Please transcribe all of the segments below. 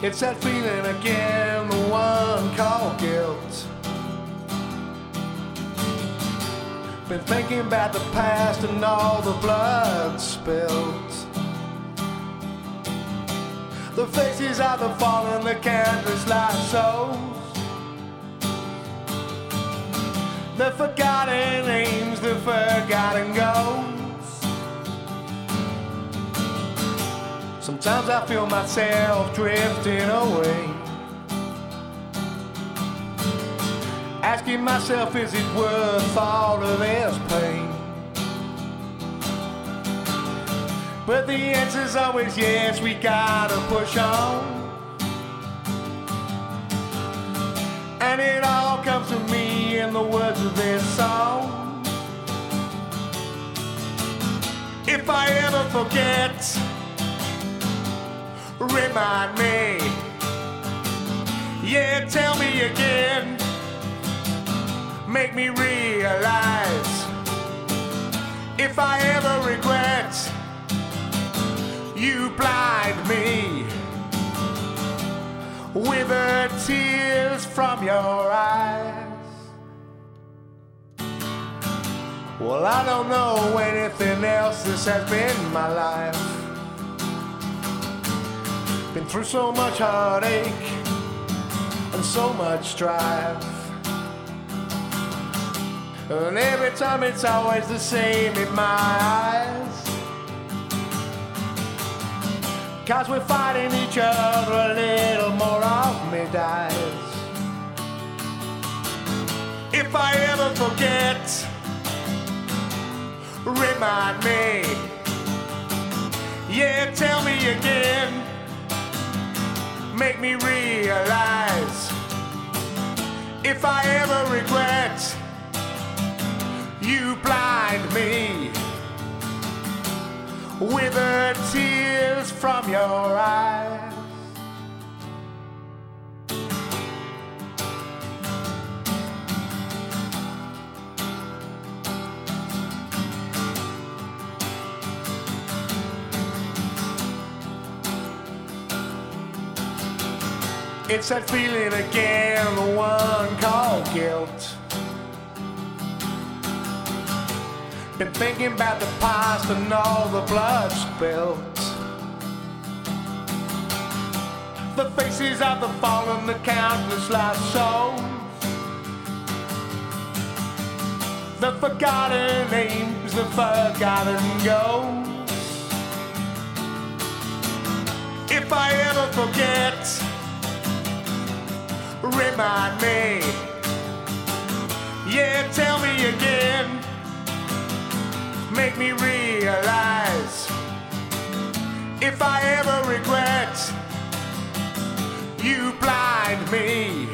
It's that feeling again, the one called guilt. Been thinking about the past and all the blood spilled. The faces of the fallen, the countless lost souls. The forgotten names, the forgotten goals. Sometimes I feel myself drifting away. Asking myself, is it worth all of this pain? But the answer's always yes, we gotta push on. And it all comes to me in the words of this song. If I ever forget, remind me. Yeah, tell me again. Make me realize. If I ever regret, you blind me with the tears from your eyes. Well, I don't know anything else. This has been my life. Through so much heartache and so much strife. And every time it's always the same in my eyes. Cause we're fighting each other, a little more of me dies. If I ever forget, remind me. Yeah, tell me again. Make me realize. If I ever regret, you blind me with the tears from your It's that feeling again, the one called guilt. Been thinking about the past and all the blood spilt. The faces of the fallen, the countless lost souls. The forgotten names, the forgotten goals. Remind me. Yeah, tell me again make me realize if I ever regret, you blind me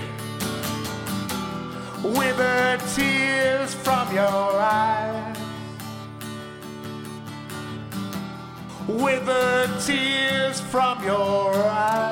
with the tears from your eyes. With the tears from your eyes.